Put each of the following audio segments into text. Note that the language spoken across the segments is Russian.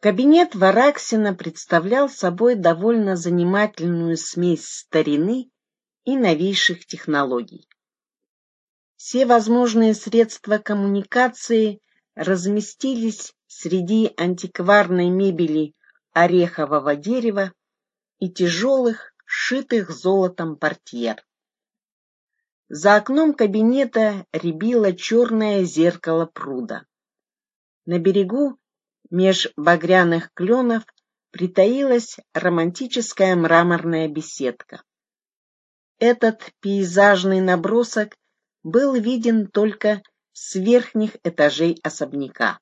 Кабинет Вараксина представлял собой довольно занимательную смесь старины и новейших технологий. Все возможные средства коммуникации разместились среди антикварной мебели орехового дерева и тяжелых, шитых золотом портьер. За окном кабинета рябило черное зеркало пруда. На берегу Меж багряных кленов притаилась романтическая мраморная беседка. Этот пейзажный набросок был виден только с верхних этажей особняка.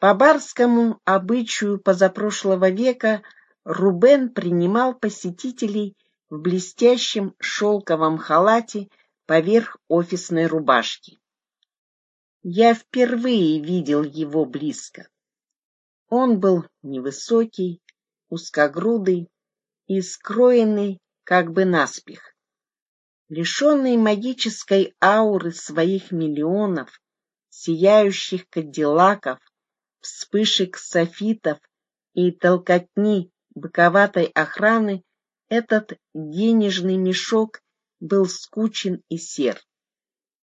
По барскому обычаю позапрошлого века Рубен принимал посетителей в блестящем шелковом халате поверх офисной рубашки. Я впервые видел его близко. Он был невысокий, узкогрудый и скроенный как бы наспех. Лишенный магической ауры своих миллионов, сияющих кадиллаков, вспышек софитов и толкотни быковатой охраны, этот денежный мешок был скучен и сер.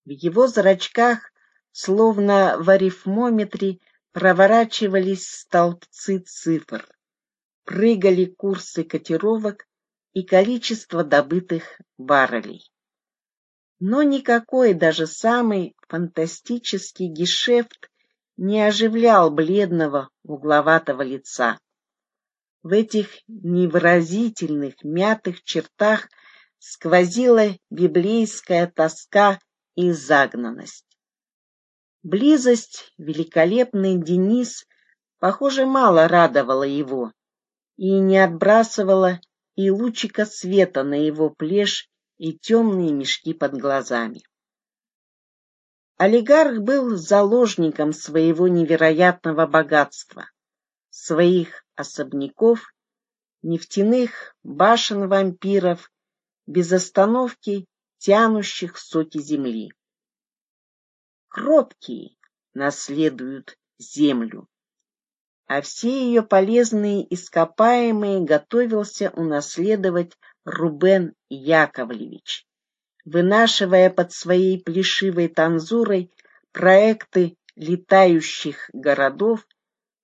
В его зрачках Словно в арифмометре проворачивались столбцы цифр, прыгали курсы котировок и количество добытых баррелей. Но никакой даже самый фантастический гешефт не оживлял бледного угловатого лица. В этих невыразительных мятых чертах сквозила библейская тоска и загнанность. Близость великолепный Денис, похоже, мало радовала его и не отбрасывала и лучика света на его плешь и темные мешки под глазами. Олигарх был заложником своего невероятного богатства, своих особняков, нефтяных башен вампиров, без остановки тянущих соки земли кроткие наследуют землю, а все ее полезные ископаемые готовился унаследовать Рубен Яковлевич, вынашивая под своей плешивой танзурой проекты летающих городов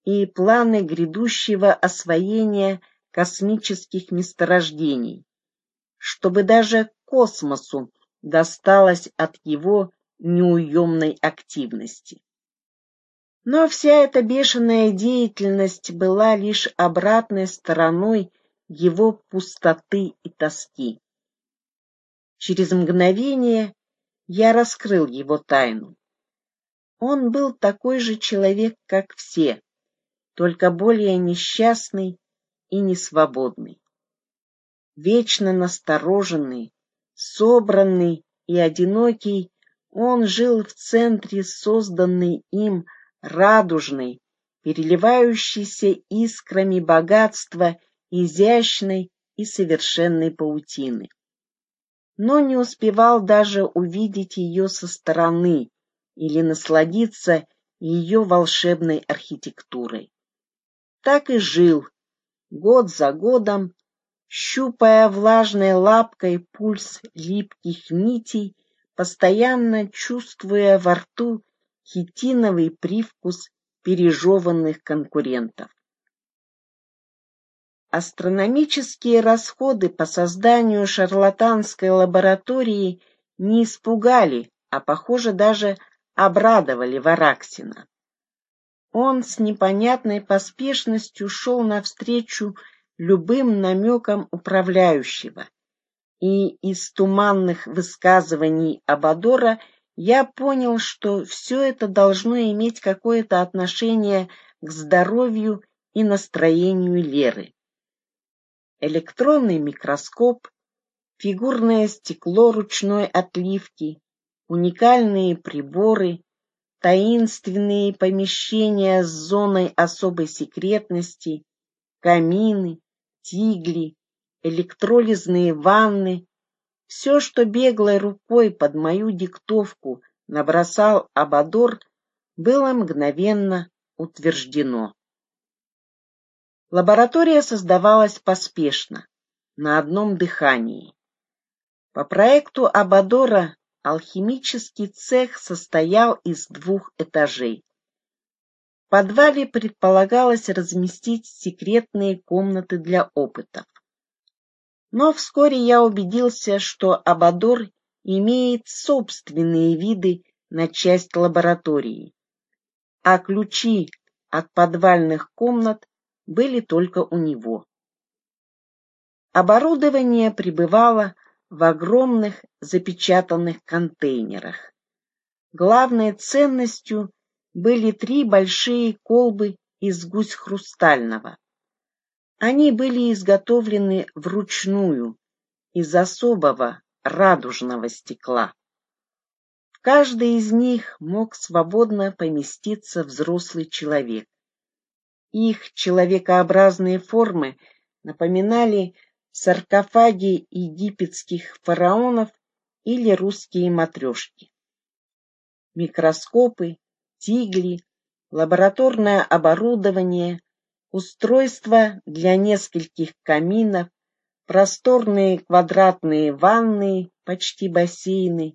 и планы грядущего освоения космических месторождений, чтобы даже космосу досталось от его неуемной активности. Но вся эта бешеная деятельность была лишь обратной стороной его пустоты и тоски. Через мгновение я раскрыл его тайну. Он был такой же человек, как все, только более несчастный и несвободный. Вечно настороженный, собранный и одинокий, он жил в центре созданной им радужной, переливающейся искрами богатства изящной и совершенной паутины. Но не успевал даже увидеть ее со стороны или насладиться ее волшебной архитектурой. Так и жил, год за годом, щупая влажной лапкой пульс липких нитей постоянно чувствуя во рту хитиновый привкус пережеванных конкурентов. Астрономические расходы по созданию шарлатанской лаборатории не испугали, а, похоже, даже обрадовали Вараксина. Он с непонятной поспешностью шел навстречу любым намекам управляющего, и из туманных высказываний Абадора я понял, что все это должно иметь какое-то отношение к здоровью и настроению Леры. Электронный микроскоп, фигурное стекло ручной отливки, уникальные приборы, таинственные помещения с зоной особой секретности, камины, тигли, электролизные ванны, все, что беглой рукой под мою диктовку набросал Абадор, было мгновенно утверждено. Лаборатория создавалась поспешно, на одном дыхании. По проекту Абадора алхимический цех состоял из двух этажей. В подвале предполагалось разместить секретные комнаты для опытов. Но вскоре я убедился, что Абадор имеет собственные виды на часть лаборатории, а ключи от подвальных комнат были только у него. Оборудование пребывало в огромных запечатанных контейнерах. Главной ценностью были три большие колбы из гусь хрустального. Они были изготовлены вручную из особого радужного стекла. В каждой из них мог свободно поместиться взрослый человек. Их человекообразные формы напоминали саркофаги египетских фараонов или русские матрешки. Микроскопы, тигли, лабораторное оборудование, устройства для нескольких каминов, просторные квадратные ванны, почти бассейны,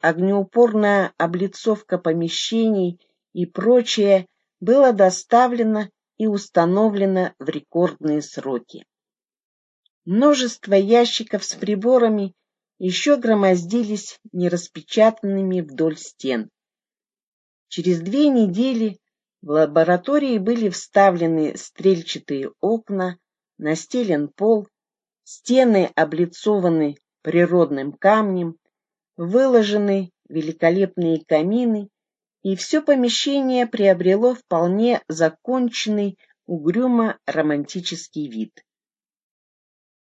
огнеупорная облицовка помещений и прочее было доставлено и установлено в рекордные сроки. Множество ящиков с приборами еще громоздились нераспечатанными вдоль стен. Через две недели в лаборатории были вставлены стрельчатые окна, настелен пол, стены облицованы природным камнем, выложены великолепные камины, и все помещение приобрело вполне законченный угрюмо-романтический вид.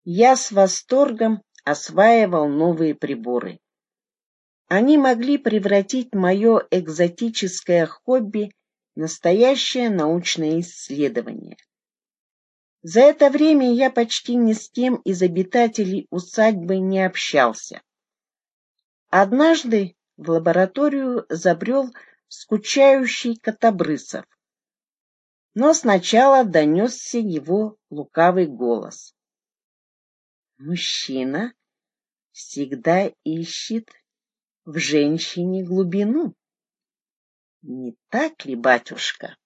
Я с восторгом осваивал новые приборы. Они могли превратить мое экзотическое хобби настоящее научное исследование. За это время я почти ни с кем из обитателей усадьбы не общался. Однажды в лабораторию забрел скучающий Котобрысов. Но сначала донесся его лукавый голос. Мужчина всегда ищет в женщине глубину. Не так ли, батюшка?